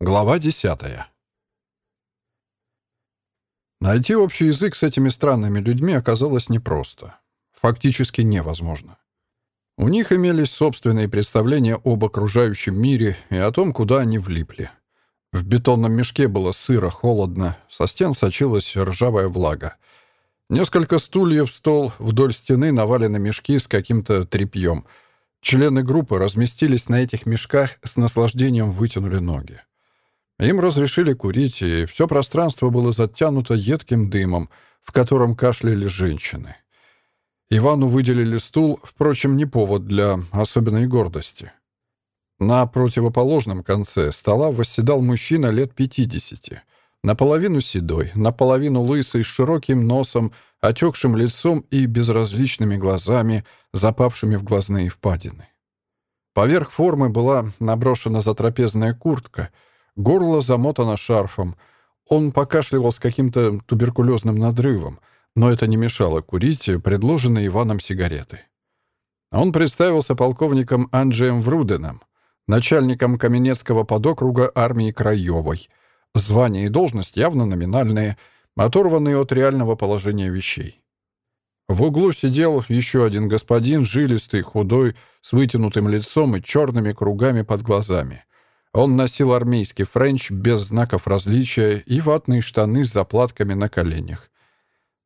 Глава десятая. Найти общий язык с этими странными людьми оказалось непросто. Фактически невозможно. У них имелись собственные представления об окружающем мире и о том, куда они влипли. В бетонном мешке было сыро, холодно, со стен сочилась ржавая влага. Несколько стульев, стол, вдоль стены навалены мешки с каким-то тряпьем. Члены группы разместились на этих мешках, с наслаждением вытянули ноги. Им разрешили курить, и все пространство было затянуто едким дымом, в котором кашляли женщины. Ивану выделили стул, впрочем, не повод для особенной гордости. На противоположном конце стола восседал мужчина лет 50, наполовину седой, наполовину лысый, с широким носом, отекшим лицом и безразличными глазами, запавшими в глазные впадины. Поверх формы была наброшена затрапезная куртка — Горло замотано шарфом. Он покашливал с каким-то туберкулезным надрывом, но это не мешало курить предложенные Иваном сигареты. Он представился полковником Анджеем Вруденом, начальником Каменецкого подокруга армии Краевой. Звание и должность явно номинальные, оторванные от реального положения вещей. В углу сидел еще один господин, жилистый, худой, с вытянутым лицом и черными кругами под глазами. Он носил армейский френч без знаков различия и ватные штаны с заплатками на коленях.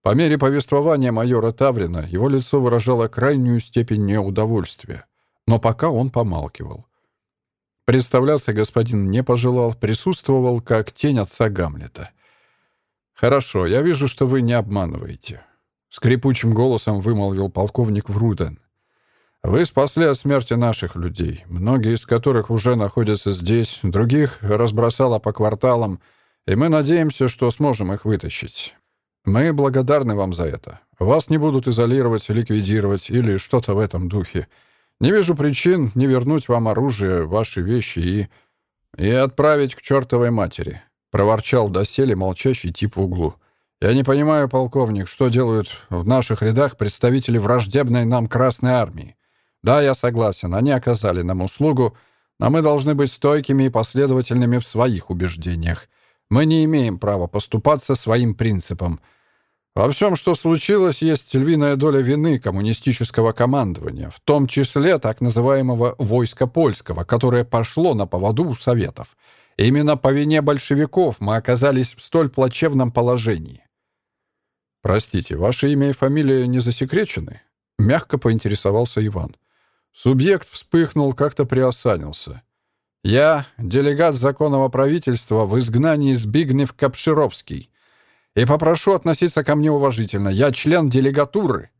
По мере повествования майора Таврина его лицо выражало крайнюю степень неудовольствия, но пока он помалкивал. Представляться господин не пожелал, присутствовал как тень отца Гамлета. «Хорошо, я вижу, что вы не обманываете», — скрипучим голосом вымолвил полковник Вруден. Вы спасли от смерти наших людей, многие из которых уже находятся здесь, других разбросало по кварталам, и мы надеемся, что сможем их вытащить. Мы благодарны вам за это. Вас не будут изолировать, ликвидировать или что-то в этом духе. Не вижу причин не вернуть вам оружие, ваши вещи и... и отправить к чертовой матери», — проворчал доселе молчащий тип в углу. «Я не понимаю, полковник, что делают в наших рядах представители враждебной нам Красной Армии. Да, я согласен, они оказали нам услугу, но мы должны быть стойкими и последовательными в своих убеждениях. Мы не имеем права поступаться своим принципам. Во всем, что случилось, есть львиная доля вины коммунистического командования, в том числе так называемого «войска польского», которое пошло на поводу у Советов. Именно по вине большевиков мы оказались в столь плачевном положении. «Простите, ваше имя и фамилия не засекречены?» — мягко поинтересовался Иван. Субъект вспыхнул, как-то приосанился. «Я — делегат законного правительства в изгнании Збигнев Капшировский. И попрошу относиться ко мне уважительно. Я член делегатуры».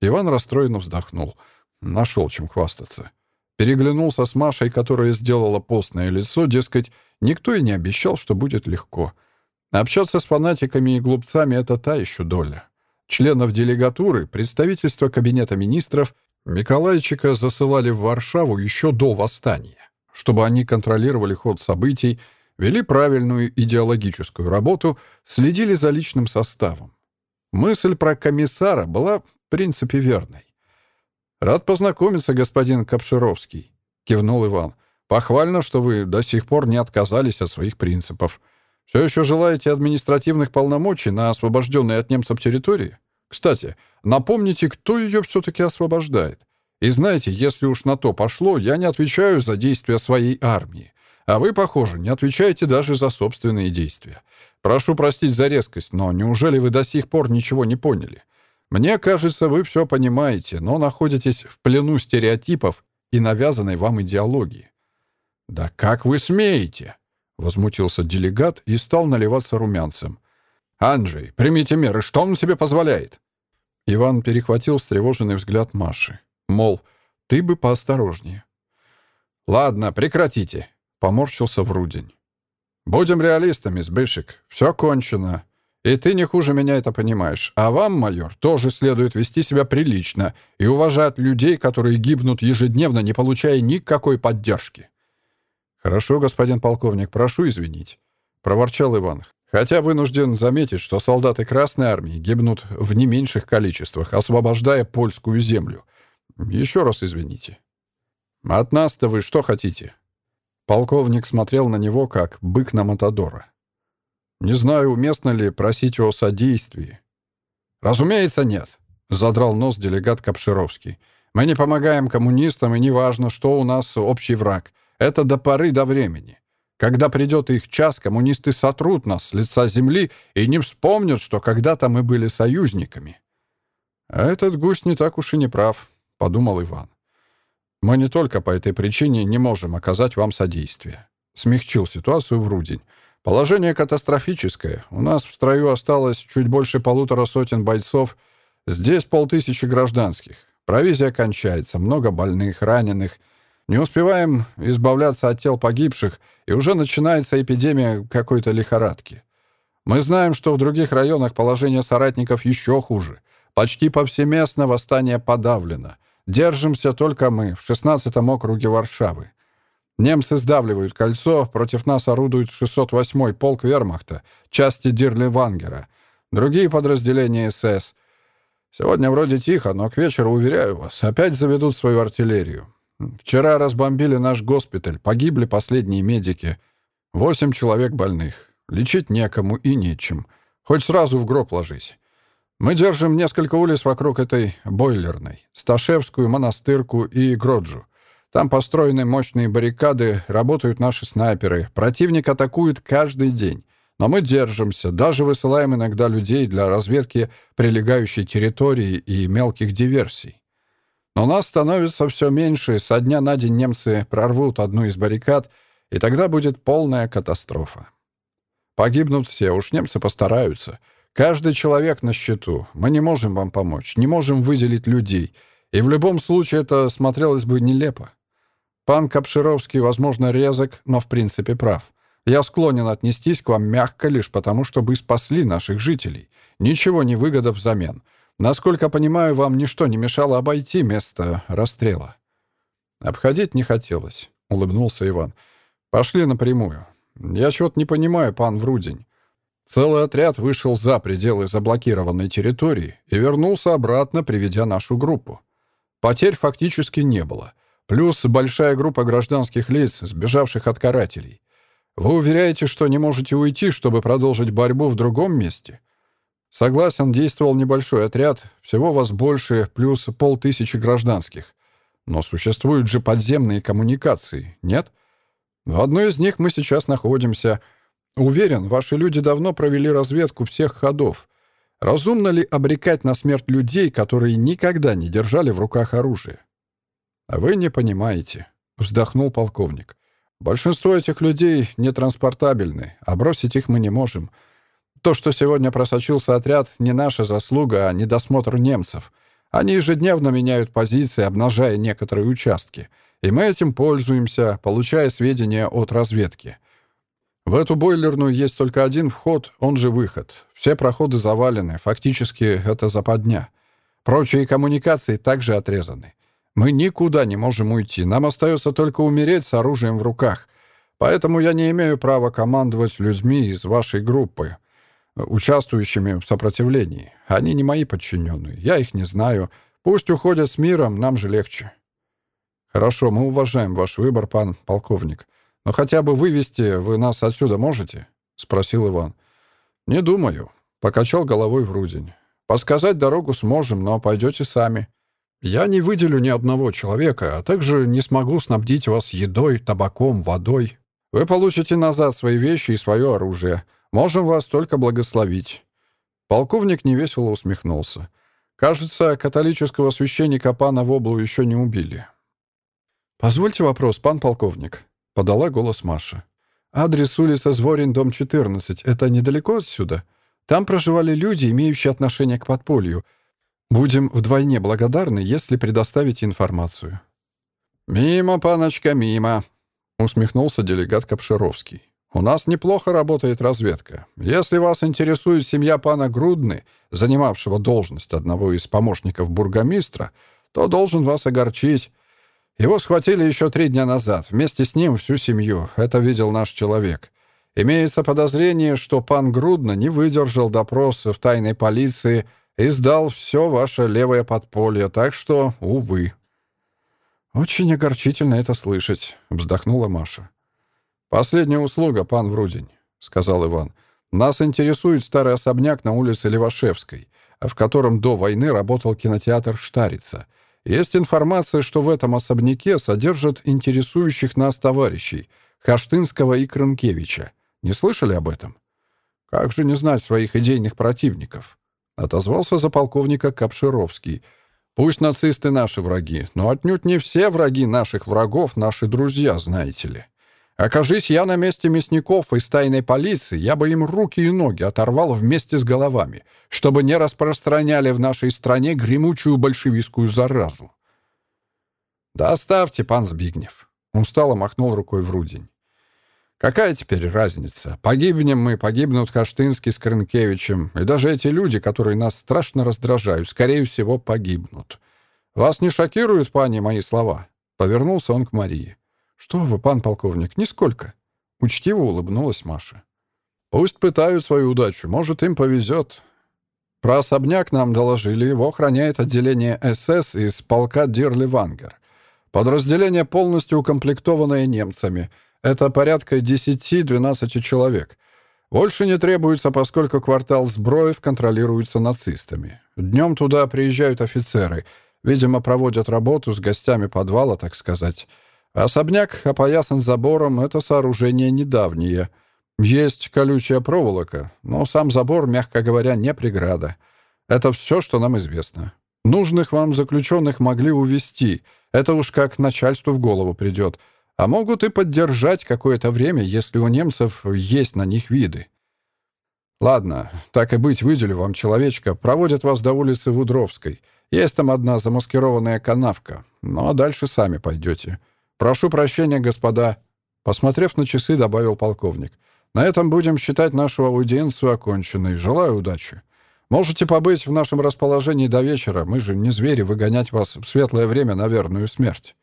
Иван расстроенно вздохнул. Нашел чем хвастаться. Переглянулся с Машей, которая сделала постное лицо, дескать, никто и не обещал, что будет легко. Общаться с фанатиками и глупцами — это та еще доля. Членов делегатуры, представительства Кабинета министров Миколайчика засылали в Варшаву еще до восстания, чтобы они контролировали ход событий, вели правильную идеологическую работу, следили за личным составом. Мысль про комиссара была в принципе верной. «Рад познакомиться, господин Капшировский», — кивнул Иван. «Похвально, что вы до сих пор не отказались от своих принципов. Все еще желаете административных полномочий на освобожденной от немцев территории?» Кстати, напомните, кто ее все-таки освобождает. И знаете, если уж на то пошло, я не отвечаю за действия своей армии. А вы, похоже, не отвечаете даже за собственные действия. Прошу простить за резкость, но неужели вы до сих пор ничего не поняли? Мне кажется, вы все понимаете, но находитесь в плену стереотипов и навязанной вам идеологии. «Да как вы смеете?» — возмутился делегат и стал наливаться румянцем. «Анджей, примите меры, что он себе позволяет?» Иван перехватил встревоженный взгляд Маши. Мол, ты бы поосторожнее. «Ладно, прекратите», — поморщился Врудень. «Будем реалистами, Сбышек. Все кончено. И ты не хуже меня это понимаешь. А вам, майор, тоже следует вести себя прилично и уважать людей, которые гибнут ежедневно, не получая никакой поддержки». «Хорошо, господин полковник, прошу извинить», — проворчал Иван. Хотя вынужден заметить, что солдаты Красной Армии гибнут в не меньших количествах, освобождая польскую землю. Еще раз извините. От нас-то вы что хотите? Полковник смотрел на него, как бык на Матадора. «Не знаю, уместно ли просить о содействии». «Разумеется, нет», — задрал нос делегат Капшировский. «Мы не помогаем коммунистам, и неважно, что у нас общий враг. Это до поры до времени. Когда придет их час, коммунисты сотрут нас с лица земли и не вспомнят, что когда-то мы были союзниками». «А этот гусь не так уж и не прав», — подумал Иван. Мы не только по этой причине не можем оказать вам содействие. Смягчил ситуацию в Рудень. Положение катастрофическое. У нас в строю осталось чуть больше полутора сотен бойцов. Здесь полтысячи гражданских. Провизия кончается, много больных, раненых. Не успеваем избавляться от тел погибших, и уже начинается эпидемия какой-то лихорадки. Мы знаем, что в других районах положение соратников еще хуже. Почти повсеместно восстание подавлено — Держимся только мы, в 16-м округе Варшавы. Немцы сдавливают кольцо, против нас орудует 608-й полк вермахта, части Дирли-Вангера, другие подразделения СС. Сегодня вроде тихо, но к вечеру, уверяю вас, опять заведут свою артиллерию. Вчера разбомбили наш госпиталь, погибли последние медики. Восемь человек больных. Лечить некому и нечем. Хоть сразу в гроб ложись. Мы держим несколько улиц вокруг этой бойлерной. Сташевскую, Монастырку и Гроджу. Там построены мощные баррикады, работают наши снайперы. Противник атакует каждый день. Но мы держимся, даже высылаем иногда людей для разведки прилегающей территории и мелких диверсий. Но нас становится все меньше, со дня на день немцы прорвут одну из баррикад, и тогда будет полная катастрофа. Погибнут все, уж немцы постараются — Каждый человек на счету. Мы не можем вам помочь, не можем выделить людей. И в любом случае это смотрелось бы нелепо. Пан Капшировский, возможно, резок, но в принципе прав. Я склонен отнестись к вам мягко лишь потому, чтобы спасли наших жителей. Ничего не выгода взамен. Насколько понимаю, вам ничто не мешало обойти место расстрела. Обходить не хотелось, — улыбнулся Иван. Пошли напрямую. Я чего-то не понимаю, пан Врудень. Целый отряд вышел за пределы заблокированной территории и вернулся обратно, приведя нашу группу. Потерь фактически не было. Плюс большая группа гражданских лиц, сбежавших от карателей. Вы уверяете, что не можете уйти, чтобы продолжить борьбу в другом месте? Согласен, действовал небольшой отряд, всего вас больше, плюс полтысячи гражданских. Но существуют же подземные коммуникации, нет? В одной из них мы сейчас находимся — Уверен, ваши люди давно провели разведку всех ходов. Разумно ли обрекать на смерть людей, которые никогда не держали в руках оружие? А вы не понимаете, вздохнул полковник. Большинство этих людей нетранспортабельны, а бросить их мы не можем. То, что сегодня просочился отряд, не наша заслуга, а недосмотр немцев. Они ежедневно меняют позиции, обнажая некоторые участки. И мы этим пользуемся, получая сведения от разведки. В эту бойлерную есть только один вход, он же выход. Все проходы завалены, фактически это западня. Прочие коммуникации также отрезаны. Мы никуда не можем уйти, нам остается только умереть с оружием в руках. Поэтому я не имею права командовать людьми из вашей группы, участвующими в сопротивлении. Они не мои подчиненные, я их не знаю. Пусть уходят с миром, нам же легче. Хорошо, мы уважаем ваш выбор, пан полковник. «Но хотя бы вывести вы нас отсюда можете?» — спросил Иван. «Не думаю», — покачал головой Врудень. «Подсказать дорогу сможем, но пойдете сами. Я не выделю ни одного человека, а также не смогу снабдить вас едой, табаком, водой. Вы получите назад свои вещи и свое оружие. Можем вас только благословить». Полковник невесело усмехнулся. «Кажется, католического священника пана Воблу еще не убили». «Позвольте вопрос, пан полковник», — подала голос Маша. «Адрес улица Зворин, дом 14. Это недалеко отсюда? Там проживали люди, имеющие отношение к подполью. Будем вдвойне благодарны, если предоставите информацию». «Мимо, паночка, мимо», — усмехнулся делегат Капшировский. «У нас неплохо работает разведка. Если вас интересует семья пана Грудны, занимавшего должность одного из помощников бургомистра, то должен вас огорчить. Его схватили еще три дня назад. Вместе с ним всю семью. Это видел наш человек. Имеется подозрение, что пан Грудно не выдержал допроса в тайной полиции и сдал все ваше левое подполье, так что, увы. «Очень огорчительно это слышать», — вздохнула Маша. «Последняя услуга, пан Врудень», — сказал Иван. «Нас интересует старый особняк на улице Левашевской, в котором до войны работал кинотеатр «Штарица». Есть информация, что в этом особняке содержат интересующих нас товарищей Хаштынского и Крынкевича. Не слышали об этом? Как же не знать своих идейных противников? Отозвался за полковника Капшировский. Пусть нацисты наши враги, но отнюдь не все враги наших врагов наши друзья, знаете ли. Окажись я на месте мясников из тайной полиции, я бы им руки и ноги оторвал вместе с головами, чтобы не распространяли в нашей стране гремучую большевистскую заразу. «Да оставьте, пан Збигнев», — устало махнул рукой в Рудень. «Какая теперь разница? Погибнем мы, погибнут Хаштынский с Крынкевичем, и даже эти люди, которые нас страшно раздражают, скорее всего, погибнут. Вас не шокируют, пани, мои слова?» Повернулся он к Марии. «Что вы, пан полковник, нисколько!» Учтиво улыбнулась Маша. «Пусть пытают свою удачу, может, им повезет. Про особняк нам доложили, его охраняет отделение СС из полка Дирли-Вангер. Подразделение полностью укомплектованное немцами. Это порядка 10-12 человек. Больше не требуется, поскольку квартал Сброев контролируется нацистами. Днем туда приезжают офицеры. Видимо, проводят работу с гостями подвала, так сказать. Особняк опоясан забором, это сооружение недавнее. Есть колючая проволока, но сам забор, мягко говоря, не преграда. Это все, что нам известно. Нужных вам заключенных могли увести. Это уж как начальству в голову придет. А могут и поддержать какое-то время, если у немцев есть на них виды. Ладно, так и быть, выделю вам человечка. Проводят вас до улицы Вудровской. Есть там одна замаскированная канавка. Ну а дальше сами пойдете. «Прошу прощения, господа», — посмотрев на часы, добавил полковник. «На этом будем считать нашу аудиенцию оконченной. Желаю удачи. Можете побыть в нашем расположении до вечера. Мы же не звери выгонять вас в светлое время на верную смерть».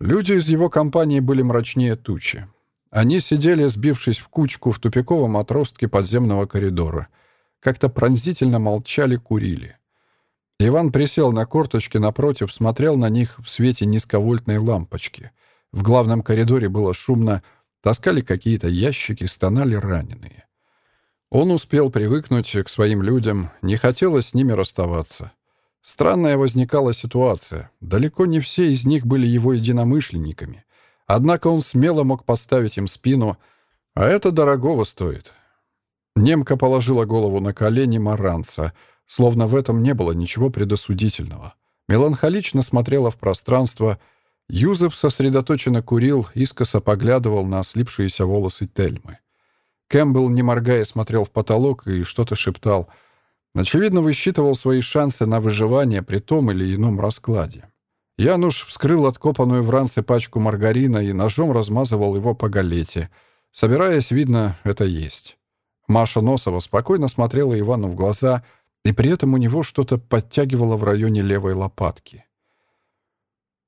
Люди из его компании были мрачнее тучи. Они сидели, сбившись в кучку в тупиковом отростке подземного коридора. Как-то пронзительно молчали, курили. Иван присел на корточки напротив, смотрел на них в свете низковольтной лампочки. В главном коридоре было шумно, таскали какие-то ящики, стонали раненые. Он успел привыкнуть к своим людям, не хотелось с ними расставаться. Странная возникала ситуация. Далеко не все из них были его единомышленниками. Однако он смело мог поставить им спину, а это дорогого стоит. Немка положила голову на колени Маранца — словно в этом не было ничего предосудительного. Меланхолично смотрела в пространство. Юзеф сосредоточенно курил, искоса поглядывал на слипшиеся волосы Тельмы. Кэмпбелл, не моргая, смотрел в потолок и что-то шептал. Очевидно, высчитывал свои шансы на выживание при том или ином раскладе. Януш вскрыл откопанную в ранце пачку маргарина и ножом размазывал его по галете. Собираясь, видно, это есть. Маша Носова спокойно смотрела Ивану в глаза — и при этом у него что-то подтягивало в районе левой лопатки.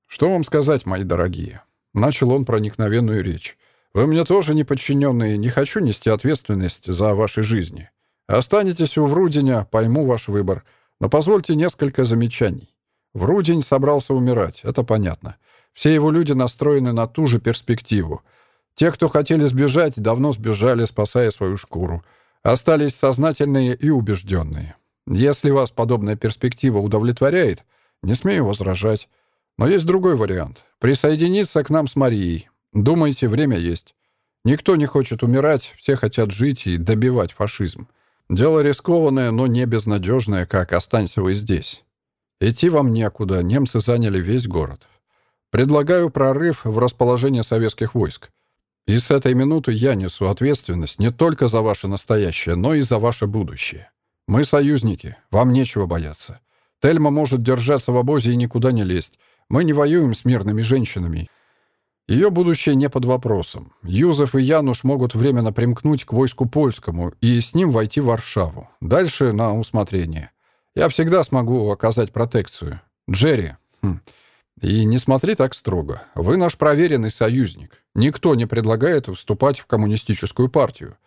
«Что вам сказать, мои дорогие?» Начал он проникновенную речь. «Вы мне тоже не подчиненные, не хочу нести ответственность за ваши жизни. Останетесь у Вруденя, пойму ваш выбор, но позвольте несколько замечаний. Врудень собрался умирать, это понятно. Все его люди настроены на ту же перспективу. Те, кто хотели сбежать, давно сбежали, спасая свою шкуру. Остались сознательные и убежденные. Если вас подобная перспектива удовлетворяет, не смею возражать. Но есть другой вариант. Присоединиться к нам с Марией. Думаете, время есть. Никто не хочет умирать, все хотят жить и добивать фашизм. Дело рискованное, но не безнадежное, как «останься вы здесь». Идти вам некуда, немцы заняли весь город. Предлагаю прорыв в расположение советских войск. И с этой минуты я несу ответственность не только за ваше настоящее, но и за ваше будущее. «Мы союзники. Вам нечего бояться. Тельма может держаться в обозе и никуда не лезть. Мы не воюем с мирными женщинами. Ее будущее не под вопросом. Юзеф и Януш могут временно примкнуть к войску польскому и с ним войти в Варшаву. Дальше на усмотрение. Я всегда смогу оказать протекцию. Джерри, хм. и не смотри так строго. Вы наш проверенный союзник. Никто не предлагает вступать в коммунистическую партию.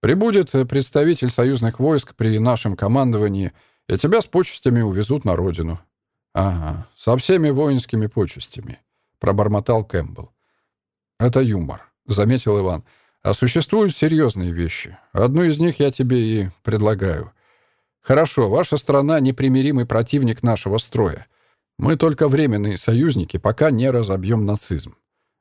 Прибудет представитель союзных войск при нашем командовании, и тебя с почестями увезут на родину». «Ага, со всеми воинскими почестями», — пробормотал Кэмпбелл. «Это юмор», — заметил Иван. «А существуют серьезные вещи. Одну из них я тебе и предлагаю. Хорошо, ваша страна — непримиримый противник нашего строя. Мы только временные союзники, пока не разобьем нацизм.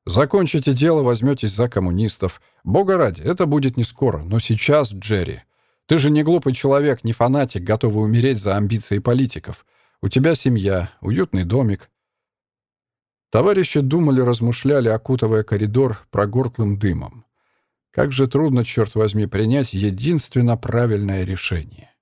Закончите дело, возьметесь за коммунистов. Бога ради, это будет не скоро, но сейчас, Джерри. Ты же не глупый человек, не фанатик, готовый умереть за амбиции политиков. У тебя семья, уютный домик. Товарищи думали, размышляли, окутывая коридор прогорклым дымом. Как же трудно, черт возьми, принять единственно правильное решение.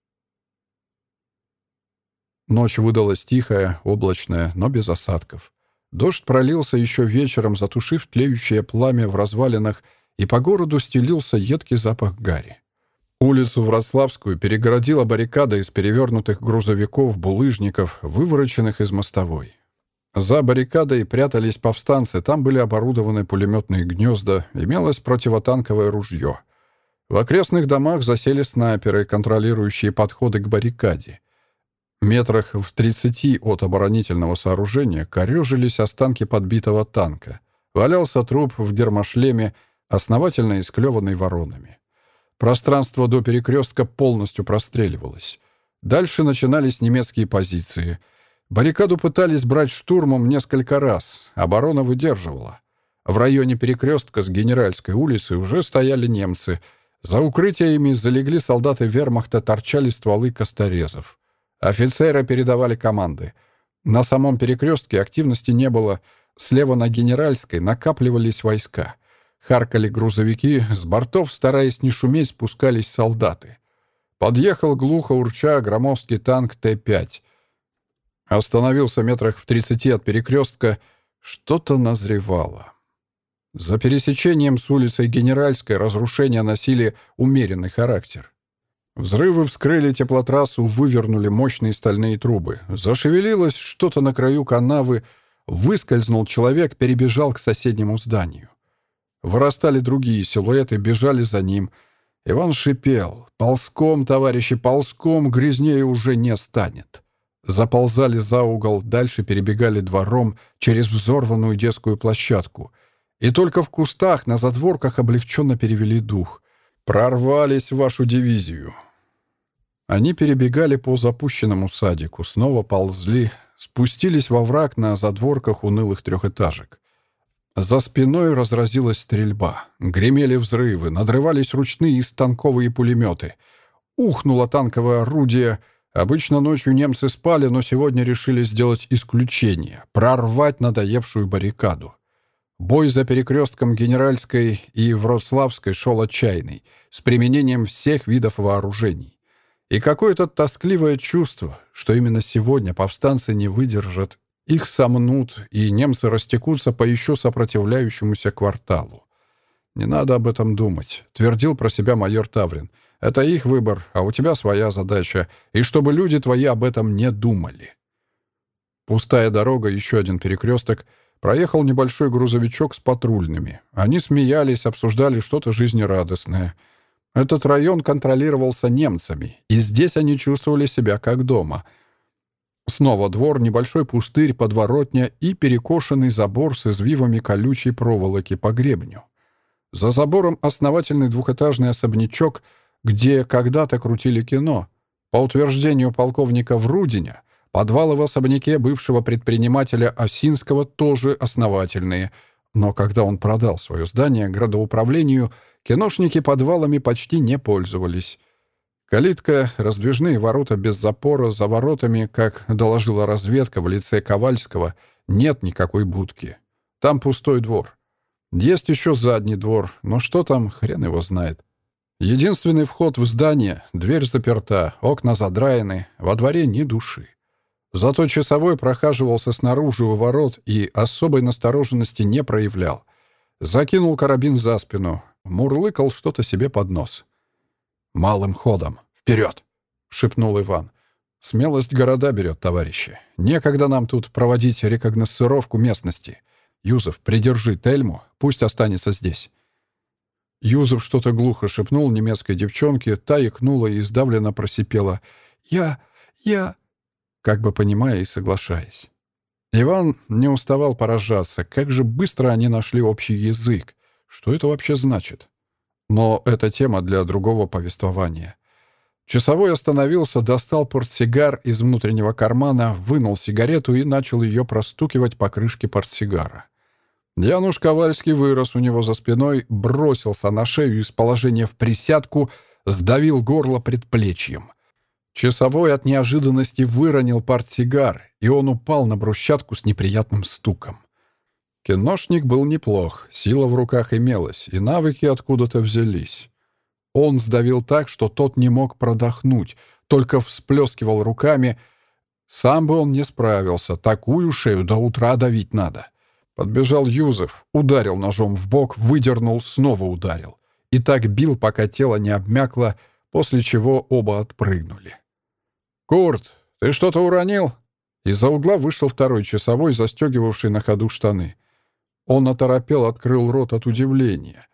Ночь выдалась тихая, облачная, но без осадков. Дождь пролился еще вечером, затушив тлеющее пламя в развалинах, и по городу стелился едкий запах гари. Улицу Вроцлавскую перегородила баррикада из перевернутых грузовиков, булыжников, вывороченных из мостовой. За баррикадой прятались повстанцы, там были оборудованы пулеметные гнезда, имелось противотанковое ружье. В окрестных домах засели снайперы, контролирующие подходы к баррикаде. Метрах в 30 от оборонительного сооружения корежились останки подбитого танка. Валялся труп в гермошлеме, основательно исклеванный воронами. Пространство до перекрестка полностью простреливалось. Дальше начинались немецкие позиции. Баррикаду пытались брать штурмом несколько раз. Оборона выдерживала. В районе перекрестка с Генеральской улицы уже стояли немцы. За укрытиями залегли солдаты вермахта, торчали стволы косторезов. Офицеры передавали команды. На самом перекрестке активности не было. Слева на Генеральской накапливались войска. Харкали грузовики, с бортов, стараясь не шуметь, спускались солдаты. Подъехал глухо урча громоздкий танк Т-5. Остановился метрах в тридцати от перекрестка. Что-то назревало. За пересечением с улицей Генеральской разрушения носили умеренный характер. Взрывы вскрыли теплотрассу, вывернули мощные стальные трубы. Зашевелилось что-то на краю канавы. Выскользнул человек, перебежал к соседнему зданию. Вырастали другие силуэты, бежали за ним. Иван шипел. «Ползком, товарищи, ползком, грязнее уже не станет». Заползали за угол, дальше перебегали двором через взорванную детскую площадку. И только в кустах на задворках облегченно перевели дух. «Прорвались в вашу дивизию». Они перебегали по запущенному садику, снова ползли, спустились во враг на задворках унылых трехэтажек. За спиной разразилась стрельба. Гремели взрывы, надрывались ручные и станковые пулеметы. Ухнуло танковое орудие. Обычно ночью немцы спали, но сегодня решили сделать исключение — прорвать надоевшую баррикаду. Бой за перекрестком Генеральской и Вроцлавской шел отчаянный, с применением всех видов вооружений. И какое-то тоскливое чувство, что именно сегодня повстанцы не выдержат их сомнут, и немцы растекутся по еще сопротивляющемуся кварталу. «Не надо об этом думать», — твердил про себя майор Таврин. «Это их выбор, а у тебя своя задача, и чтобы люди твои об этом не думали». Пустая дорога, еще один перекресток. Проехал небольшой грузовичок с патрульными. Они смеялись, обсуждали что-то жизнерадостное. Этот район контролировался немцами, и здесь они чувствовали себя как дома — Снова двор, небольшой пустырь, подворотня и перекошенный забор с извивами колючей проволоки по гребню. За забором основательный двухэтажный особнячок, где когда-то крутили кино. По утверждению полковника Врудиня, подвалы в особняке бывшего предпринимателя Осинского тоже основательные, но когда он продал свое здание градоуправлению, киношники подвалами почти не пользовались. Калитка, раздвижные ворота без запора, за воротами, как доложила разведка в лице Ковальского, нет никакой будки. Там пустой двор. Есть еще задний двор, но что там, хрен его знает. Единственный вход в здание, дверь заперта, окна задраены, во дворе ни души. Зато часовой прохаживался снаружи у ворот и особой настороженности не проявлял. Закинул карабин за спину, мурлыкал что-то себе под нос. «Малым ходом. Вперед!» — шепнул Иван. «Смелость города берет, товарищи. Некогда нам тут проводить рекогносцировку местности. Юзов, придержи Тельму, пусть останется здесь». Юзов что-то глухо шепнул немецкой девчонке, та икнула и издавленно просипела. «Я... я...» как бы понимая и соглашаясь. Иван не уставал поражаться, как же быстро они нашли общий язык. Что это вообще значит? Но это тема для другого повествования. Часовой остановился, достал портсигар из внутреннего кармана, вынул сигарету и начал ее простукивать по крышке портсигара. Януш Ковальский вырос у него за спиной, бросился на шею из положения в присядку, сдавил горло предплечьем. Часовой от неожиданности выронил портсигар, и он упал на брусчатку с неприятным стуком. Киношник был неплох, сила в руках имелась, и навыки откуда-то взялись. Он сдавил так, что тот не мог продохнуть, только всплескивал руками. Сам бы он не справился, такую шею до утра давить надо. Подбежал Юзеф, ударил ножом в бок, выдернул, снова ударил. И так бил, пока тело не обмякло, после чего оба отпрыгнули. «Курт, ты что-то уронил?» Из-за угла вышел второй часовой, застегивавший на ходу штаны. Он оторопел, открыл рот от удивления.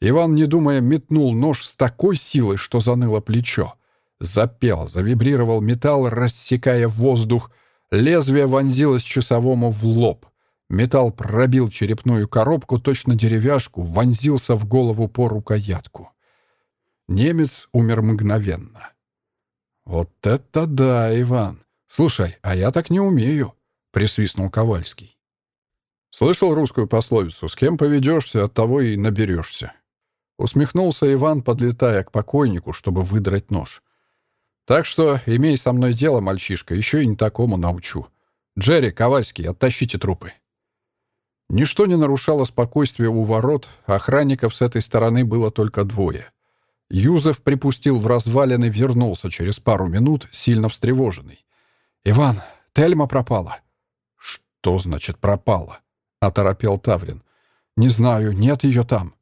Иван, не думая, метнул нож с такой силой, что заныло плечо. Запел, завибрировал металл, рассекая воздух. Лезвие вонзилось часовому в лоб. Металл пробил черепную коробку, точно деревяшку, вонзился в голову по рукоятку. Немец умер мгновенно. «Вот это да, Иван! Слушай, а я так не умею!» — присвистнул Ковальский. «Слышал русскую пословицу? С кем поведешься, от того и наберешься». Усмехнулся Иван, подлетая к покойнику, чтобы выдрать нож. «Так что имей со мной дело, мальчишка, еще и не такому научу. Джерри, Ковальский, оттащите трупы». Ничто не нарушало спокойствие у ворот, охранников с этой стороны было только двое. Юзеф припустил в развалины, вернулся через пару минут, сильно встревоженный. «Иван, Тельма пропала». «Что значит пропала?» — оторопел Таврин. «Не знаю, нет ее там».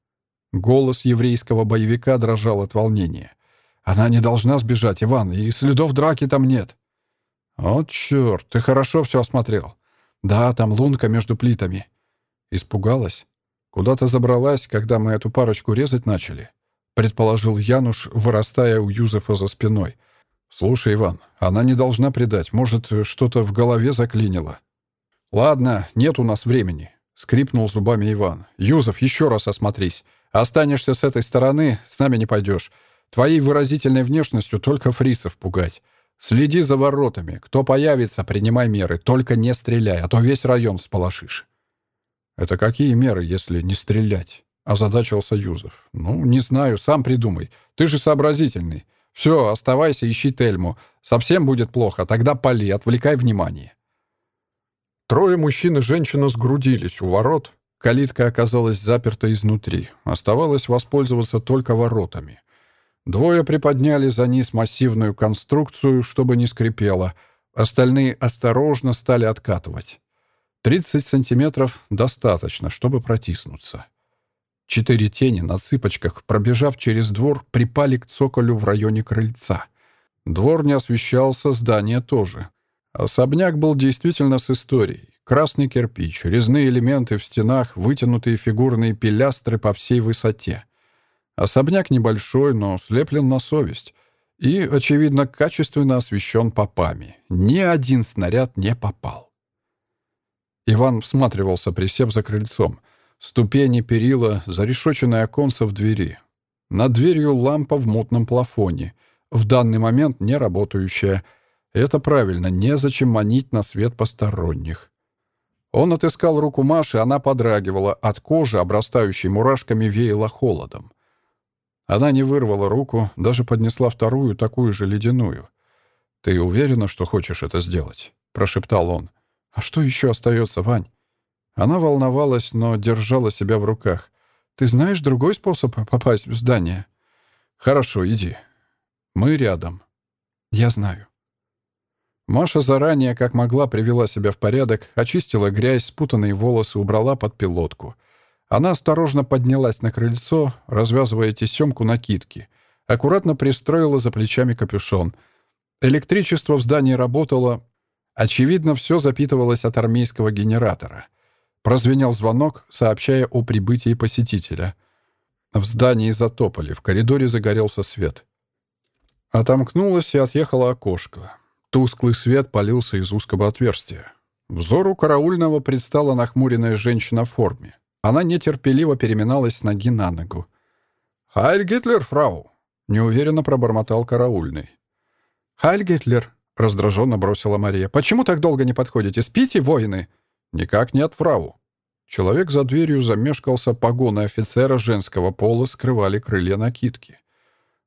Голос еврейского боевика дрожал от волнения. «Она не должна сбежать, Иван, и следов драки там нет». «О, черт, ты хорошо все осмотрел». «Да, там лунка между плитами». Испугалась? Куда-то забралась, когда мы эту парочку резать начали? Предположил Януш, вырастая у Юзефа за спиной. Слушай, Иван, она не должна предать. Может, что-то в голове заклинило. Ладно, нет у нас времени. Скрипнул зубами Иван. «Юзеф, еще раз осмотрись. Останешься с этой стороны, с нами не пойдешь. Твоей выразительной внешностью только фрицев пугать. Следи за воротами. Кто появится, принимай меры. Только не стреляй, а то весь район сполошишь». «Это какие меры, если не стрелять?» — озадачился Юзов. «Ну, не знаю, сам придумай. Ты же сообразительный. Все, оставайся, ищи Тельму. Совсем будет плохо, тогда пали, отвлекай внимание». Трое мужчин и женщина сгрудились у ворот. Калитка оказалась заперта изнутри. Оставалось воспользоваться только воротами. Двое приподняли за низ массивную конструкцию, чтобы не скрипело. Остальные осторожно стали откатывать. 30 сантиметров достаточно, чтобы протиснуться. Четыре тени на цыпочках, пробежав через двор, припали к цоколю в районе крыльца. Двор не освещался, здание тоже. Особняк был действительно с историей. Красный кирпич, резные элементы в стенах, вытянутые фигурные пилястры по всей высоте. Особняк небольшой, но слеплен на совесть. И, очевидно, качественно освещен попами. Ни один снаряд не попал. Иван всматривался, присев за крыльцом. Ступени, перила, зарешоченное оконце в двери. Над дверью лампа в мутном плафоне. В данный момент не работающая. Это правильно, незачем манить на свет посторонних. Он отыскал руку Маши, она подрагивала, от кожи, обрастающей мурашками, веяло холодом. Она не вырвала руку, даже поднесла вторую, такую же ледяную. «Ты уверена, что хочешь это сделать?» — прошептал он. «А что еще остается, Вань?» Она волновалась, но держала себя в руках. «Ты знаешь другой способ попасть в здание?» «Хорошо, иди. Мы рядом». «Я знаю». Маша заранее, как могла, привела себя в порядок, очистила грязь, спутанные волосы, убрала под пилотку. Она осторожно поднялась на крыльцо, развязывая тесемку накидки. Аккуратно пристроила за плечами капюшон. Электричество в здании работало, Очевидно, все запитывалось от армейского генератора. Прозвенел звонок, сообщая о прибытии посетителя. В здании затопали, в коридоре загорелся свет. Отомкнулось и отъехало окошко. Тусклый свет полился из узкого отверстия. Взору караульного предстала нахмуренная женщина в форме. Она нетерпеливо переминалась с ноги на ногу. «Хайль Гитлер, фрау!» — неуверенно пробормотал караульный. «Хайль Гитлер!» — раздраженно бросила Мария. «Почему так долго не подходите? Спите, воины?» «Никак нет, фрау». Человек за дверью замешкался, погоны офицера женского пола скрывали крылья накидки.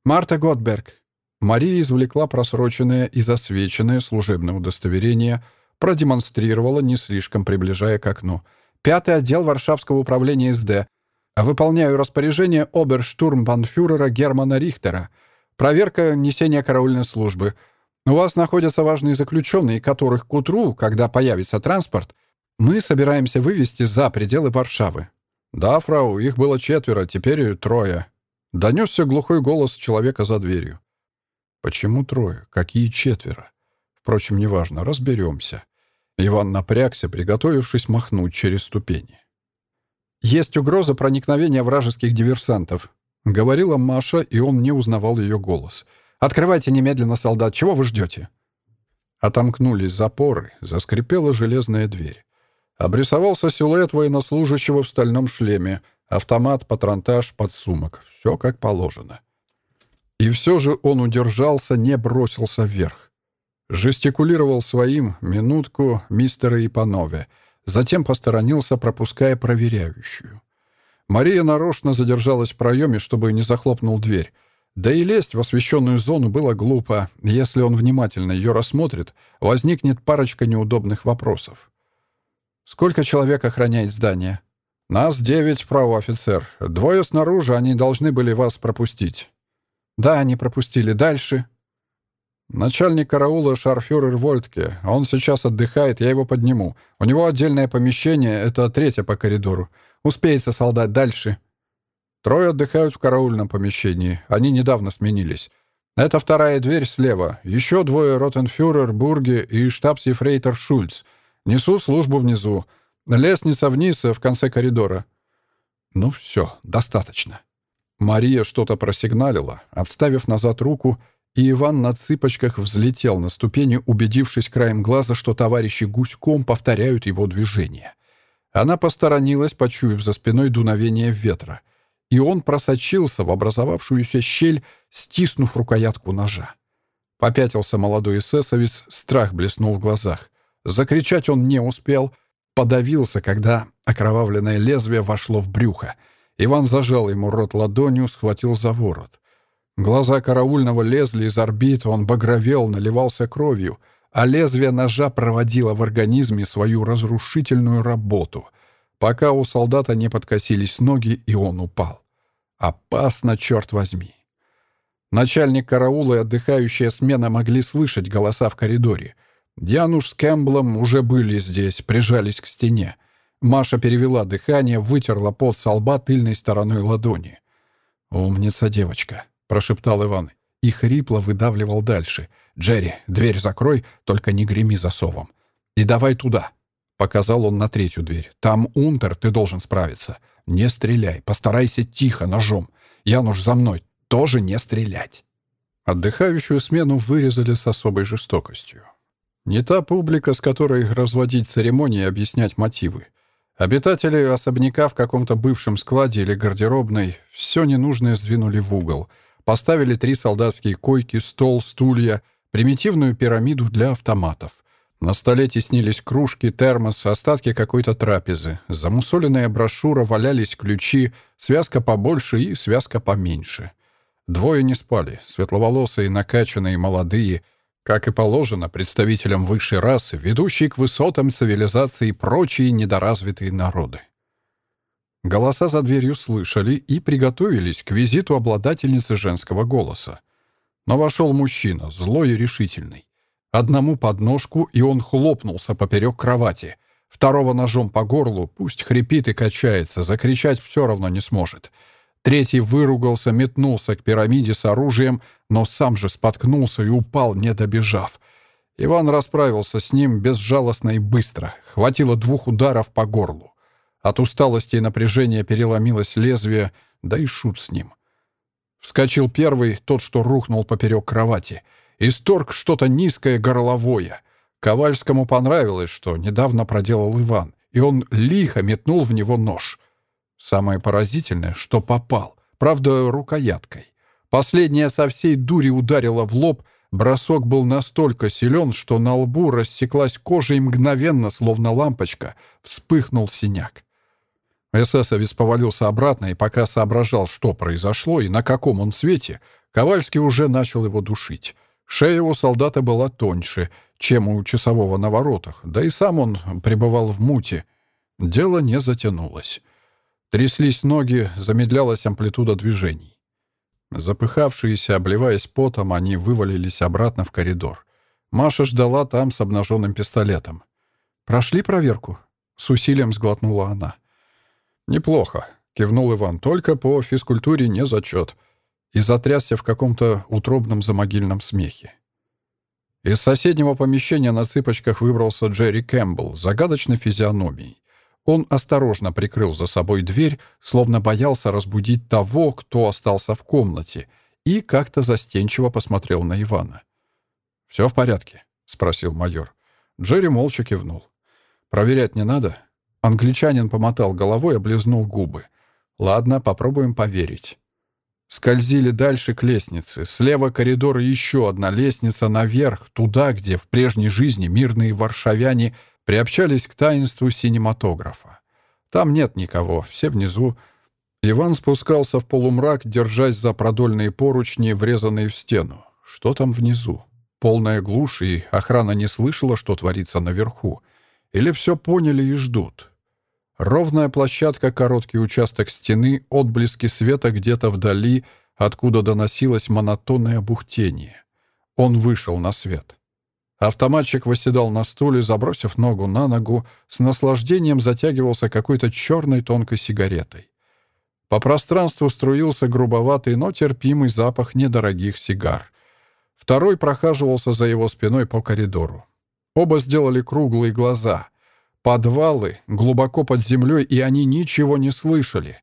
«Марта Готберг!» Мария извлекла просроченное и засвеченное служебное удостоверение, продемонстрировала, не слишком приближая к окну. «Пятый отдел Варшавского управления СД. Выполняю распоряжение оберштурмбанфюрера Германа Рихтера. Проверка несения караульной службы. У вас находятся важные заключенные, которых к утру, когда появится транспорт, мы собираемся вывести за пределы Варшавы. Да, фрау, их было четверо, теперь трое. Донесся глухой голос человека за дверью. Почему трое? Какие четверо? Впрочем, неважно, разберемся. Иван напрягся, приготовившись махнуть через ступени. «Есть угроза проникновения вражеских диверсантов», — говорила Маша, и он не узнавал ее голос. «Открывайте немедленно, солдат, чего вы ждете?» Отомкнулись запоры, заскрипела железная дверь. Обрисовался силуэт военнослужащего в стальном шлеме, автомат, патронтаж, подсумок. Все как положено. И все же он удержался, не бросился вверх. Жестикулировал своим «минутку, мистера Ипанове», Затем посторонился, пропуская проверяющую. Мария нарочно задержалась в проеме, чтобы не захлопнул дверь. Да и лезть в освещенную зону было глупо. Если он внимательно ее рассмотрит, возникнет парочка неудобных вопросов. «Сколько человек охраняет здание?» «Нас девять, право офицер. Двое снаружи, они должны были вас пропустить». «Да, они пропустили. Дальше?» «Начальник караула шарфюрер Вольтке. Он сейчас отдыхает, я его подниму. У него отдельное помещение, это третье по коридору. Успеется солдат дальше». Трое отдыхают в караульном помещении. Они недавно сменились. Это вторая дверь слева. Еще двое ротенфюрер Бурге и штабс-ефрейтор Шульц. Несу службу внизу. Лестница вниз в конце коридора. Ну все, достаточно. Мария что-то просигналила, отставив назад руку, и Иван на цыпочках взлетел на ступени, убедившись краем глаза, что товарищи гуськом повторяют его движение. Она посторонилась, почуяв за спиной дуновение ветра, и он просочился в образовавшуюся щель, стиснув рукоятку ножа. Попятился молодой эсэсовец, страх блеснул в глазах. Закричать он не успел, подавился, когда окровавленное лезвие вошло в брюхо. Иван зажал ему рот ладонью, схватил за ворот. Глаза караульного лезли из орбит, он багровел, наливался кровью, а лезвие ножа проводило в организме свою разрушительную работу, пока у солдата не подкосились ноги, и он упал. Опасно, черт возьми. Начальник караула и отдыхающая смена могли слышать голоса в коридоре. Януш с Кэмблом уже были здесь, прижались к стене. Маша перевела дыхание, вытерла пот со лба тыльной стороной ладони. «Умница девочка», прошептал Иван и хрипло выдавливал дальше. «Джерри, дверь закрой, только не греми засовом. И давай туда!» Показал он на третью дверь. «Там Унтер, ты должен справиться. Не стреляй, постарайся тихо, ножом. Януш, за мной, тоже не стрелять!» Отдыхающую смену вырезали с особой жестокостью. Не та публика, с которой разводить церемонии и объяснять мотивы. Обитатели особняка в каком-то бывшем складе или гардеробной все ненужное сдвинули в угол — Поставили три солдатские койки, стол, стулья, примитивную пирамиду для автоматов. На столе теснились кружки, термос, остатки какой-то трапезы. Замусоленная брошюра, валялись ключи, связка побольше и связка поменьше. Двое не спали, светловолосые, накачанные, молодые, как и положено представителям высшей расы, ведущие к высотам цивилизации прочие недоразвитые народы. Голоса за дверью слышали и приготовились к визиту обладательницы женского голоса. Но вошел мужчина, злой и решительный. Одному подножку, и он хлопнулся поперек кровати. Второго ножом по горлу, пусть хрипит и качается, закричать все равно не сможет. Третий выругался, метнулся к пирамиде с оружием, но сам же споткнулся и упал, не добежав. Иван расправился с ним безжалостно и быстро. Хватило двух ударов по горлу. От усталости и напряжения переломилось лезвие, да и шут с ним. Вскочил первый, тот, что рухнул поперек кровати. Исторг что-то низкое горловое. Ковальскому понравилось, что недавно проделал Иван, и он лихо метнул в него нож. Самое поразительное, что попал. Правда, рукояткой. Последняя со всей дури ударила в лоб. Бросок был настолько силен, что на лбу рассеклась кожа и мгновенно, словно лампочка, вспыхнул синяк. Эсэсовец повалился обратно, и пока соображал, что произошло и на каком он цвете, Ковальский уже начал его душить. Шея у солдата была тоньше, чем у часового на воротах, да и сам он пребывал в муте. Дело не затянулось. Тряслись ноги, замедлялась амплитуда движений. Запыхавшиеся, обливаясь потом, они вывалились обратно в коридор. Маша ждала там с обнаженным пистолетом. «Прошли проверку?» — с усилием сглотнула она. «Неплохо», — кивнул Иван. «Только по физкультуре не зачет». И затрясся в каком-то утробном замогильном смехе. Из соседнего помещения на цыпочках выбрался Джерри Кэмпбелл, загадочной физиономией. Он осторожно прикрыл за собой дверь, словно боялся разбудить того, кто остался в комнате, и как-то застенчиво посмотрел на Ивана. «Все в порядке?» — спросил майор. Джерри молча кивнул. «Проверять не надо?» Англичанин помотал головой и облизнул губы. «Ладно, попробуем поверить». Скользили дальше к лестнице. Слева коридора еще одна лестница наверх, туда, где в прежней жизни мирные варшавяне приобщались к таинству синематографа. Там нет никого, все внизу. Иван спускался в полумрак, держась за продольные поручни, врезанные в стену. Что там внизу? Полная глушь, и охрана не слышала, что творится наверху. Или все поняли и ждут? Ровная площадка, короткий участок стены, отблески света где-то вдали, откуда доносилось монотонное бухтение. Он вышел на свет. Автоматчик восседал на стуле, забросив ногу на ногу, с наслаждением затягивался какой-то черной тонкой сигаретой. По пространству струился грубоватый, но терпимый запах недорогих сигар. Второй прохаживался за его спиной по коридору. Оба сделали круглые глаза. Подвалы глубоко под землей, и они ничего не слышали.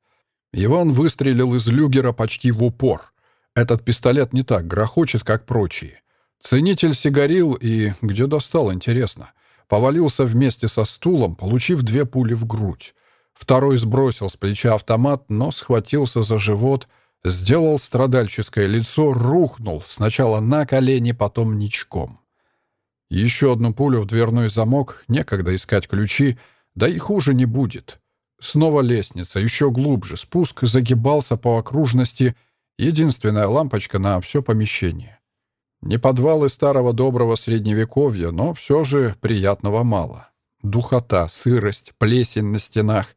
Иван выстрелил из люгера почти в упор. Этот пистолет не так грохочет, как прочие. Ценитель сигарил и, где достал, интересно, повалился вместе со стулом, получив две пули в грудь. Второй сбросил с плеча автомат, но схватился за живот, сделал страдальческое лицо, рухнул сначала на колени, потом ничком. Еще одну пулю в дверной замок, некогда искать ключи, да и хуже не будет. Снова лестница, еще глубже, спуск загибался по окружности, единственная лампочка на все помещение. Не подвалы старого доброго средневековья, но все же приятного мало. Духота, сырость, плесень на стенах.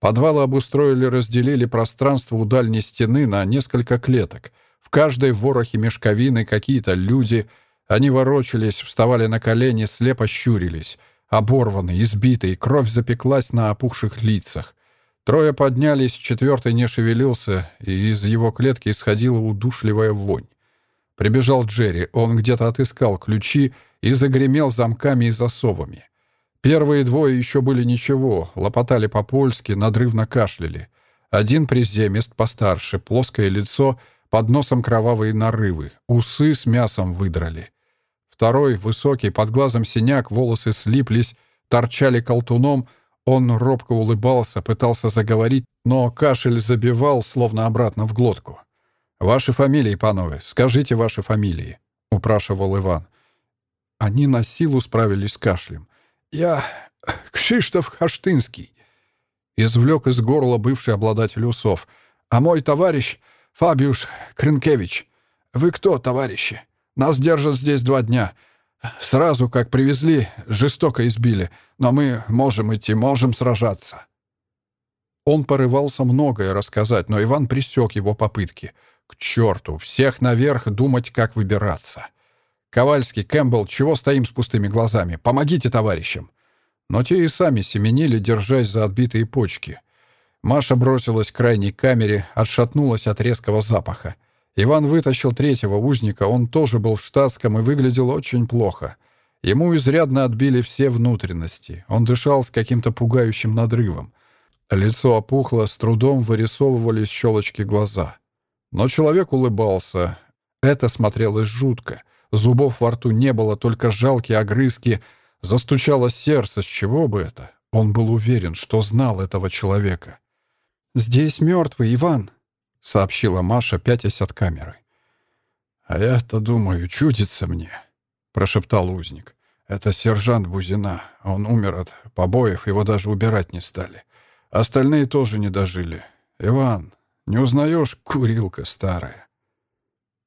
Подвалы обустроили, разделили пространство у дальней стены на несколько клеток. В каждой ворохе мешковины какие-то люди — они ворочались, вставали на колени, слепо щурились. Оборванные, избитые, кровь запеклась на опухших лицах. Трое поднялись, четвертый не шевелился, и из его клетки исходила удушливая вонь. Прибежал Джерри, он где-то отыскал ключи и загремел замками и засовами. Первые двое еще были ничего, лопотали по-польски, надрывно кашляли. Один приземист, постарше, плоское лицо, под носом кровавые нарывы, усы с мясом выдрали. Второй, высокий, под глазом синяк, волосы слиплись, торчали колтуном. Он робко улыбался, пытался заговорить, но кашель забивал, словно обратно в глотку. «Ваши фамилии, панове, скажите ваши фамилии», — упрашивал Иван. Они на силу справились с кашлем. «Я Кшиштоф Хаштынский», — извлек из горла бывший обладатель усов. «А мой товарищ Фабиуш Крынкевич. Вы кто, товарищи?» Нас держат здесь два дня. Сразу, как привезли, жестоко избили. Но мы можем идти, можем сражаться». Он порывался многое рассказать, но Иван пресек его попытки. «К черту! Всех наверх думать, как выбираться!» «Ковальский, Кэмпбелл, чего стоим с пустыми глазами? Помогите товарищам!» Но те и сами семенили, держась за отбитые почки. Маша бросилась к крайней камере, отшатнулась от резкого запаха. Иван вытащил третьего узника, он тоже был в штатском и выглядел очень плохо. Ему изрядно отбили все внутренности. Он дышал с каким-то пугающим надрывом. Лицо опухло, с трудом вырисовывались щелочки глаза. Но человек улыбался. Это смотрелось жутко. Зубов во рту не было, только жалкие огрызки. Застучало сердце, с чего бы это? Он был уверен, что знал этого человека. «Здесь мертвый, Иван», — сообщила Маша, пятясь от камеры. «А я-то думаю, чудится мне», — прошептал узник. «Это сержант Бузина. Он умер от побоев, его даже убирать не стали. Остальные тоже не дожили. Иван, не узнаешь, курилка старая?»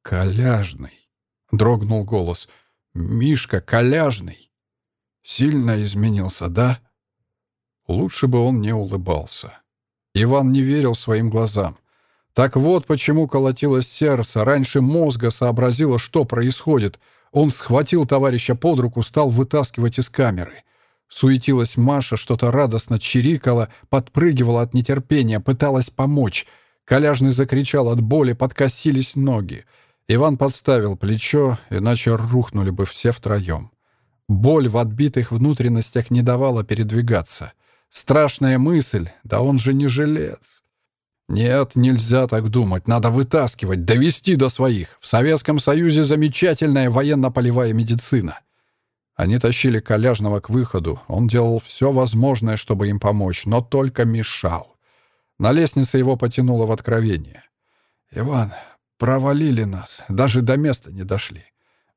«Коляжный», — дрогнул голос. «Мишка Коляжный». «Сильно изменился, да?» Лучше бы он не улыбался. Иван не верил своим глазам. Так вот почему колотилось сердце. Раньше мозга сообразило, что происходит. Он схватил товарища под руку, стал вытаскивать из камеры. Суетилась Маша, что-то радостно чирикала, подпрыгивала от нетерпения, пыталась помочь. Коляжный закричал от боли, подкосились ноги. Иван подставил плечо, иначе рухнули бы все втроем. Боль в отбитых внутренностях не давала передвигаться. Страшная мысль, да он же не жилец. Нет, нельзя так думать. Надо вытаскивать, довести до своих. В Советском Союзе замечательная военно-полевая медицина. Они тащили Коляжного к выходу. Он делал все возможное, чтобы им помочь, но только мешал. На лестнице его потянуло в откровение. «Иван, провалили нас. Даже до места не дошли».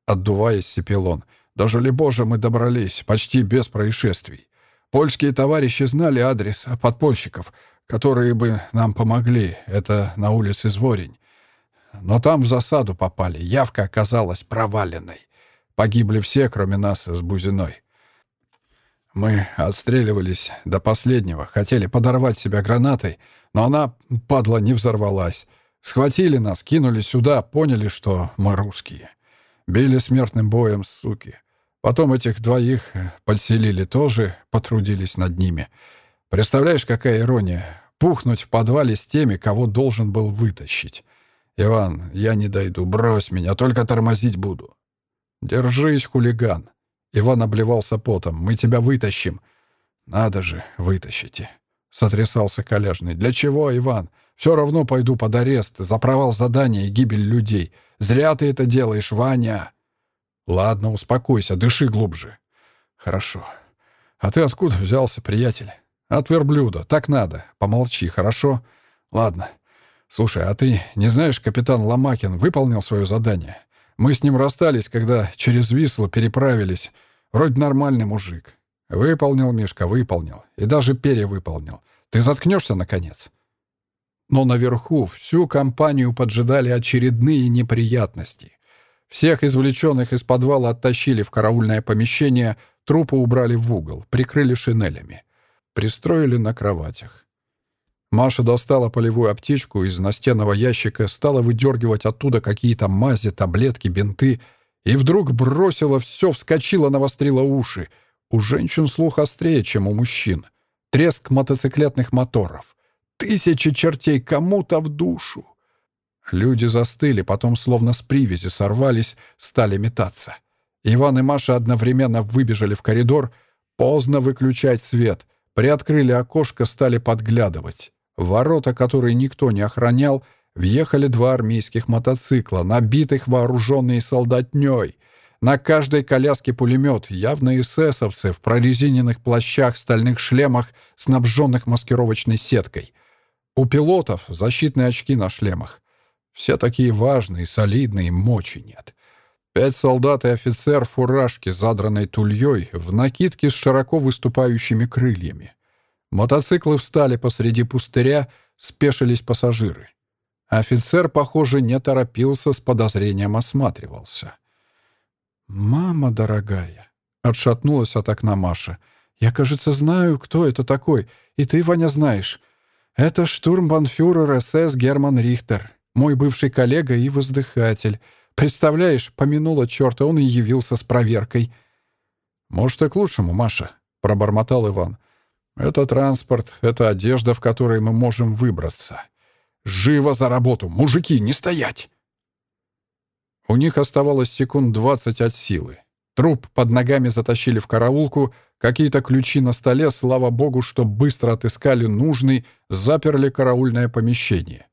Отдуваясь, сипел он. «Дожили Боже, мы добрались. Почти без происшествий. Польские товарищи знали адрес подпольщиков которые бы нам помогли. Это на улице Зворень. Но там в засаду попали. Явка оказалась проваленной. Погибли все, кроме нас с Бузиной. Мы отстреливались до последнего, хотели подорвать себя гранатой, но она, падла, не взорвалась. Схватили нас, кинули сюда, поняли, что мы русские. Били смертным боем, суки. Потом этих двоих подселили тоже, потрудились над ними — Представляешь, какая ирония? Пухнуть в подвале с теми, кого должен был вытащить. Иван, я не дойду, брось меня, только тормозить буду. Держись, хулиган. Иван обливался потом. Мы тебя вытащим. Надо же, вытащите. Сотрясался Коляжный. Для чего, Иван? Все равно пойду под арест за провал задания и гибель людей. Зря ты это делаешь, Ваня. Ладно, успокойся, дыши глубже. Хорошо. А ты откуда взялся, приятель? «От верблюда. Так надо. Помолчи, хорошо? Ладно. Слушай, а ты не знаешь, капитан Ломакин выполнил свое задание? Мы с ним расстались, когда через Вислу переправились. Вроде нормальный мужик. Выполнил, Мишка, выполнил. И даже перевыполнил. Ты заткнешься, наконец?» Но наверху всю компанию поджидали очередные неприятности. Всех извлеченных из подвала оттащили в караульное помещение, трупы убрали в угол, прикрыли шинелями. Пристроили на кроватях. Маша достала полевую аптечку из настенного ящика, стала выдергивать оттуда какие-то мази, таблетки, бинты, и вдруг бросила все, вскочила, навострила уши. У женщин слух острее, чем у мужчин. Треск мотоциклетных моторов. Тысячи чертей кому-то в душу. Люди застыли, потом словно с привязи сорвались, стали метаться. Иван и Маша одновременно выбежали в коридор. Поздно выключать свет. Приоткрыли окошко, стали подглядывать. Ворота, которые никто не охранял, въехали два армейских мотоцикла, набитых вооруженной солдатней. На каждой коляске пулемет, явно эсэсовцы в прорезиненных плащах, стальных шлемах, снабженных маскировочной сеткой. У пилотов защитные очки на шлемах. Все такие важные, солидные, мочи нет. Пять солдат и офицер в фуражке, задранной тульей, в накидке с широко выступающими крыльями. Мотоциклы встали посреди пустыря, спешились пассажиры. Офицер, похоже, не торопился, с подозрением осматривался. «Мама дорогая!» — отшатнулась от окна Маша. «Я, кажется, знаю, кто это такой, и ты, Ваня, знаешь. Это штурмбанфюрер СС Герман Рихтер, мой бывший коллега и воздыхатель». Представляешь, помянула черта, он и явился с проверкой. «Может, и к лучшему, Маша», — пробормотал Иван. «Это транспорт, это одежда, в которой мы можем выбраться. Живо за работу! Мужики, не стоять!» У них оставалось секунд двадцать от силы. Труп под ногами затащили в караулку, какие-то ключи на столе, слава богу, что быстро отыскали нужный, заперли караульное помещение.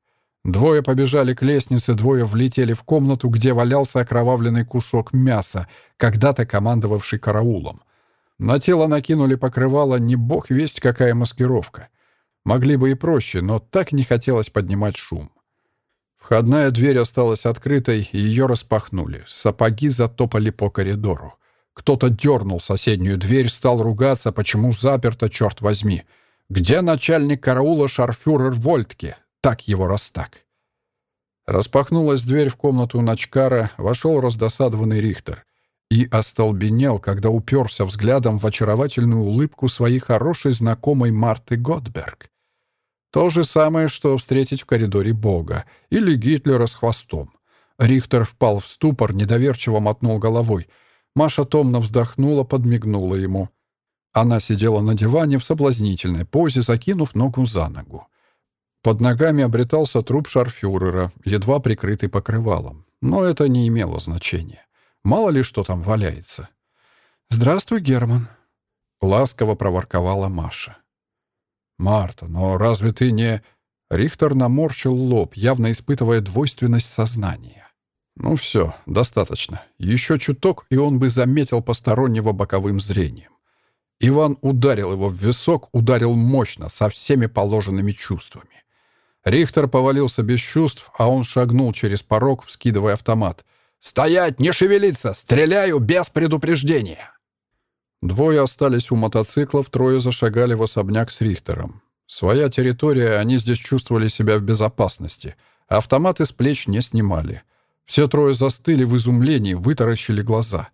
Двое побежали к лестнице, двое влетели в комнату, где валялся окровавленный кусок мяса, когда-то командовавший караулом. На тело накинули покрывало не бог весть какая маскировка. Могли бы и проще, но так не хотелось поднимать шум. Входная дверь осталась открытой, и ее распахнули. Сапоги затопали по коридору. Кто-то дернул соседнюю дверь, стал ругаться, почему заперто, черт возьми. Где начальник караула шарфюрер Вольтке? Так его раз так. Распахнулась дверь в комнату Начкара, вошел раздосадованный Рихтер и остолбенел, когда уперся взглядом в очаровательную улыбку своей хорошей знакомой Марты Готберг. То же самое, что встретить в коридоре Бога или Гитлера с хвостом. Рихтер впал в ступор, недоверчиво мотнул головой. Маша томно вздохнула, подмигнула ему. Она сидела на диване в соблазнительной позе, закинув ногу за ногу. Под ногами обретался труп шарфюрера, едва прикрытый покрывалом. Но это не имело значения. Мало ли что там валяется. «Здравствуй, Герман», — ласково проворковала Маша. «Марта, но разве ты не...» Рихтер наморщил лоб, явно испытывая двойственность сознания. «Ну все, достаточно. Еще чуток, и он бы заметил постороннего боковым зрением». Иван ударил его в висок, ударил мощно, со всеми положенными чувствами. Рихтер повалился без чувств, а он шагнул через порог, вскидывая автомат. «Стоять! Не шевелиться! Стреляю без предупреждения!» Двое остались у мотоциклов, трое зашагали в особняк с Рихтером. Своя территория, они здесь чувствовали себя в безопасности. Автоматы с плеч не снимали. Все трое застыли в изумлении, вытаращили глаза.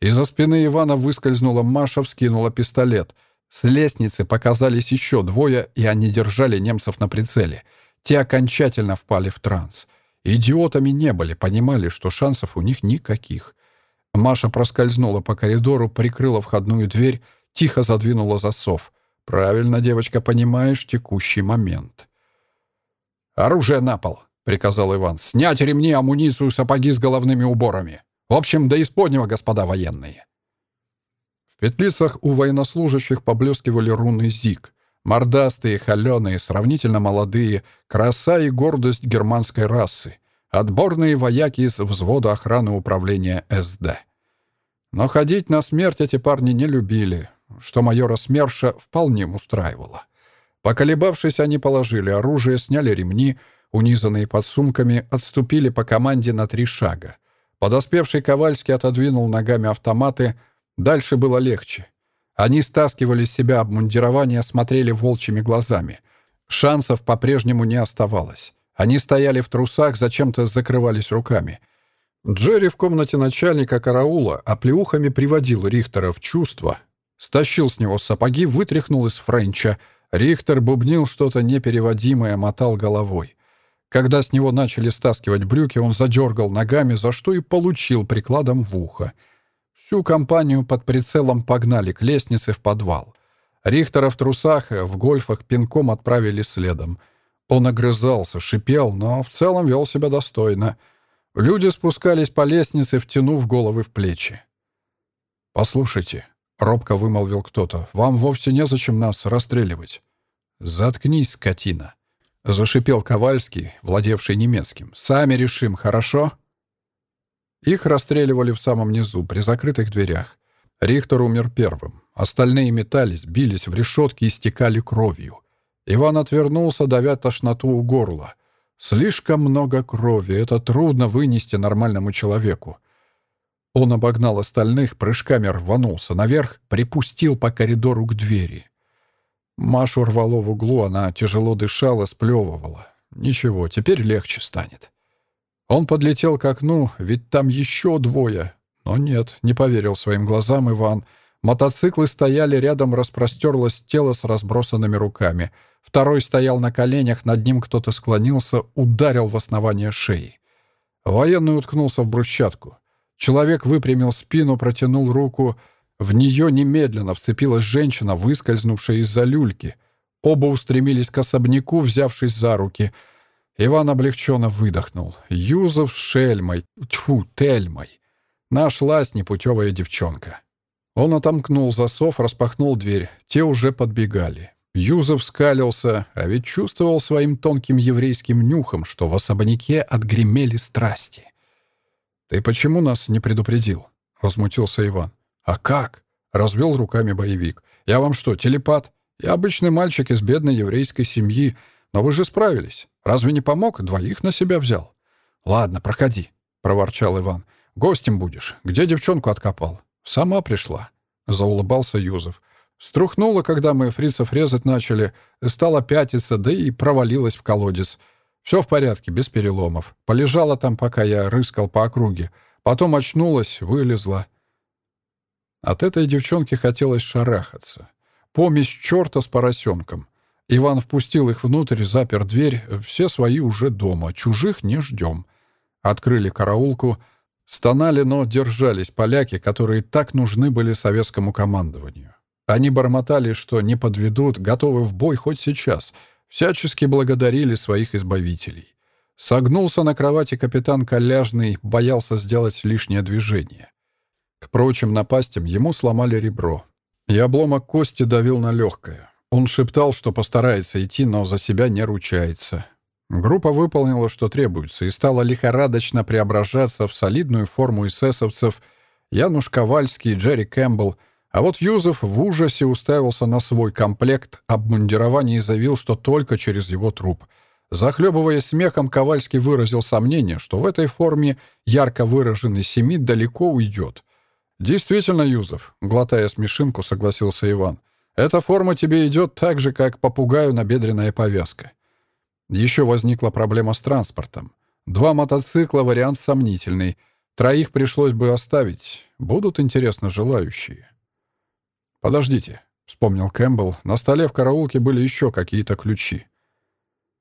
Из-за спины Ивана выскользнула Маша, вскинула пистолет. С лестницы показались еще двое, и они держали немцев на прицеле. Те окончательно впали в транс. Идиотами не были, понимали, что шансов у них никаких. Маша проскользнула по коридору, прикрыла входную дверь, тихо задвинула засов. «Правильно, девочка, понимаешь текущий момент». «Оружие на пол!» — приказал Иван. «Снять ремни, амуницию, сапоги с головными уборами. В общем, до исподнего, господа военные». В петлицах у военнослужащих поблескивали руны ЗИГ. Мордастые, холеные, сравнительно молодые, краса и гордость германской расы. Отборные вояки из взвода охраны управления СД. Но ходить на смерть эти парни не любили, что майора СМЕРШа вполне устраивало. Поколебавшись, они положили оружие, сняли ремни, унизанные под сумками, отступили по команде на три шага. Подоспевший Ковальский отодвинул ногами автоматы. Дальше было легче. Они стаскивали с себя обмундирование, смотрели волчьими глазами. Шансов по-прежнему не оставалось. Они стояли в трусах, зачем-то закрывались руками. Джерри в комнате начальника караула оплеухами приводил Рихтера в чувство. Стащил с него сапоги, вытряхнул из Френча. Рихтер бубнил что-то непереводимое, мотал головой. Когда с него начали стаскивать брюки, он задергал ногами, за что и получил прикладом в ухо. Всю компанию под прицелом погнали к лестнице в подвал. Рихтера в трусах, в гольфах пинком отправили следом — он огрызался, шипел, но в целом вел себя достойно. Люди спускались по лестнице, втянув головы в плечи. «Послушайте», — робко вымолвил кто-то, — «вам вовсе незачем нас расстреливать». «Заткнись, скотина», — зашипел Ковальский, владевший немецким. «Сами решим, хорошо?» Их расстреливали в самом низу, при закрытых дверях. Рихтер умер первым. Остальные метались, бились в решетки и стекали кровью. Иван отвернулся, давя тошноту у горла. Слишком много крови, это трудно вынести нормальному человеку. Он обогнал остальных, прыжками рванулся наверх, припустил по коридору к двери. Машу рвало в углу, она тяжело дышала, сплевывала. Ничего, теперь легче станет. Он подлетел к окну, ведь там еще двое. Но нет, не поверил своим глазам Иван — Мотоциклы стояли рядом, распростерлось тело с разбросанными руками. Второй стоял на коленях, над ним кто-то склонился, ударил в основание шеи. Военный уткнулся в брусчатку. Человек выпрямил спину, протянул руку. В нее немедленно вцепилась женщина, выскользнувшая из-за люльки. Оба устремились к особняку, взявшись за руки. Иван облегченно выдохнул. Юзов с шельмой, тьфу, тельмой. Нашлась непутевая девчонка. Он отомкнул засов, распахнул дверь. Те уже подбегали. Юзов скалился, а ведь чувствовал своим тонким еврейским нюхом, что в особняке отгремели страсти. «Ты почему нас не предупредил?» — возмутился Иван. «А как?» — развел руками боевик. «Я вам что, телепат? Я обычный мальчик из бедной еврейской семьи, но вы же справились. Разве не помог? Двоих на себя взял». «Ладно, проходи», — проворчал Иван. «Гостем будешь. Где девчонку откопал?» «Сама пришла», — заулыбался Юзов. Струхнула, когда мы фрицев резать начали, стала пятиться, да и провалилась в колодец. Все в порядке, без переломов. Полежала там, пока я рыскал по округе. Потом очнулась, вылезла. От этой девчонки хотелось шарахаться. Помесь черта с поросенком. Иван впустил их внутрь, запер дверь. Все свои уже дома, чужих не ждем. Открыли караулку. Стонали, но держались поляки, которые так нужны были советскому командованию. Они бормотали, что не подведут, готовы в бой хоть сейчас. Всячески благодарили своих избавителей. Согнулся на кровати капитан Коляжный, боялся сделать лишнее движение. К прочим напастям ему сломали ребро. И обломок кости давил на легкое. Он шептал, что постарается идти, но за себя не ручается. Группа выполнила, что требуется, и стала лихорадочно преображаться в солидную форму эсэсовцев Януш Ковальский, Джерри Кэмпбелл, а вот Юзеф в ужасе уставился на свой комплект обмундирования и заявил, что только через его труп. Захлебываясь смехом, Ковальский выразил сомнение, что в этой форме ярко выраженный семит далеко уйдет. «Действительно, Юзов», — глотая смешинку, согласился Иван. «Эта форма тебе идет так же, как попугаю набедренная повязка». Еще возникла проблема с транспортом. Два мотоцикла — вариант сомнительный. Троих пришлось бы оставить. Будут, интересно, желающие. «Подождите», — вспомнил Кэмпбелл. На столе в караулке были еще какие-то ключи.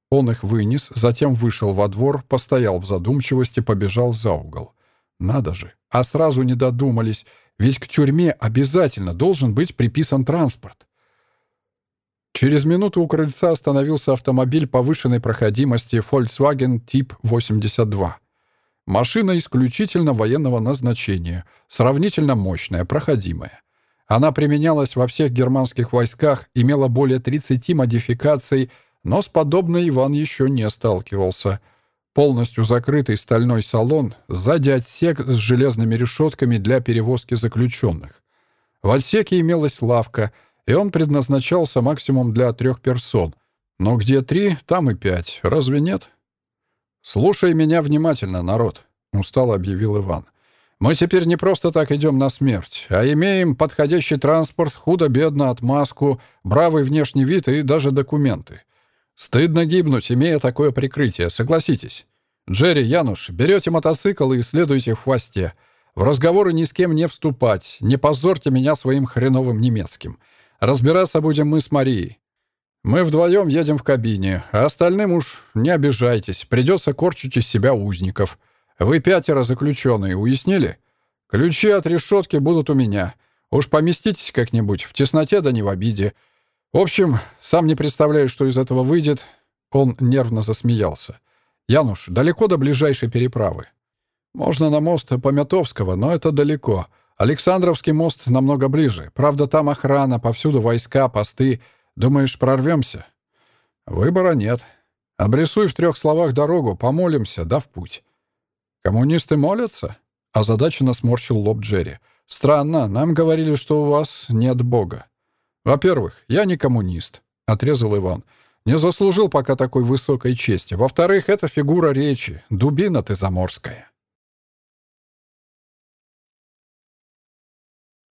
Он их вынес, затем вышел во двор, постоял в задумчивости, побежал за угол. Надо же, а сразу не додумались, ведь к тюрьме обязательно должен быть приписан транспорт. Через минуту у крыльца остановился автомобиль повышенной проходимости Volkswagen Тип 82. Машина исключительно военного назначения, сравнительно мощная, проходимая. Она применялась во всех германских войсках, имела более 30 модификаций, но с подобной Иван еще не сталкивался — Полностью закрытый стальной салон, сзади отсек с железными решетками для перевозки заключенных. В отсеке имелась лавка, и он предназначался максимум для трех персон. Но где три, там и пять. Разве нет? «Слушай меня внимательно, народ», — устало объявил Иван. «Мы теперь не просто так идем на смерть, а имеем подходящий транспорт, худо-бедно отмазку, бравый внешний вид и даже документы. Стыдно гибнуть, имея такое прикрытие, согласитесь. Джерри, Януш, берете мотоцикл и следуйте в хвосте. В разговоры ни с кем не вступать, не позорьте меня своим хреновым немецким. Разбираться будем мы с Марией. Мы вдвоем едем в кабине, а остальным уж не обижайтесь, придется корчить из себя узников. Вы пятеро заключенные, уяснили? Ключи от решетки будут у меня. Уж поместитесь как-нибудь, в тесноте да не в обиде. В общем, сам не представляю, что из этого выйдет». Он нервно засмеялся. «Януш, далеко до ближайшей переправы?» «Можно на мост Помятовского, но это далеко. Александровский мост намного ближе. Правда, там охрана, повсюду войска, посты. Думаешь, прорвемся?» «Выбора нет. Обрисуй в трех словах дорогу, помолимся, да в путь». «Коммунисты молятся?» Озадаченно сморщил лоб Джерри. «Странно, нам говорили, что у вас нет Бога». «Во-первых, я не коммунист», — отрезал Иван. «Не заслужил пока такой высокой чести. Во-вторых, это фигура речи. Дубина ты заморская».